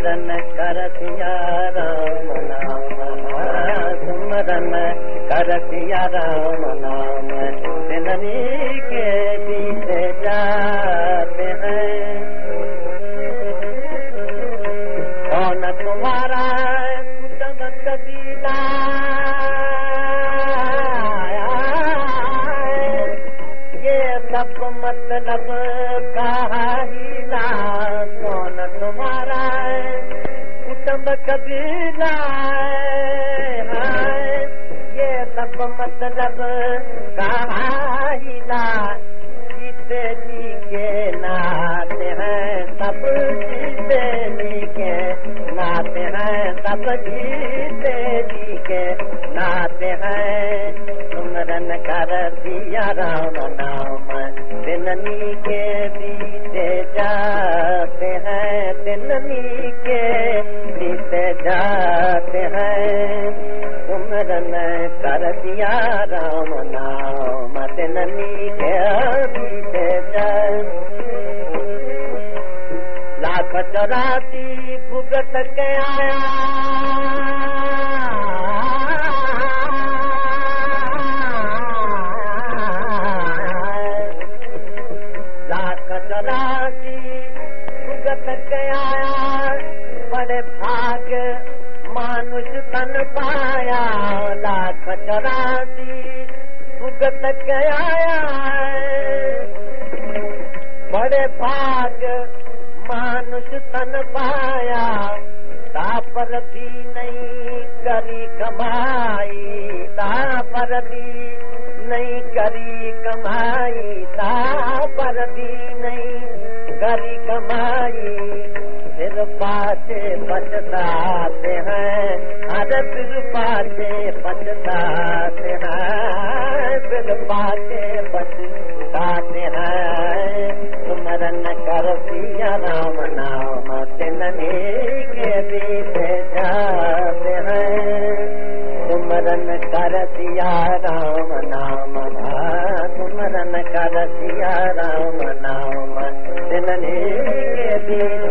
सुमरन कर सिया राम नाम सुमरन कर सिया राम। नाम जननी के बीच जाते हैं कौन तुम्हारा ये सब मतलब कहा ही ना कुटुंब कबीला ये सब मतलब कहा ना जीते जी के नाते हैं, सब जीते जी के नाते हैं, सब जीते जी के नाते हैं। सुमरन कर दिया राम नाम दिननी के बीते सुमरन कर दिया राम नाम दिननी के भुगत के आया बड़े भाग मानुष तन पाया लाख चौरासी भुगत के आया बड़े भाग मानुष तन पाया तापर भी नहीं करी कमाई तापर भी नहीं करी कमाई तापर भी नहीं करी कमाई पाते बचताते हैं अरे कृपा से पछताते हैं फिर पाते पछताते हैं। सुमरन कर सिया राम नाम तिलनी के दीप जाते हैं। सुमरन कर दिया राम नाम सुमरन कर दिया राम नाम तिलनी के दीप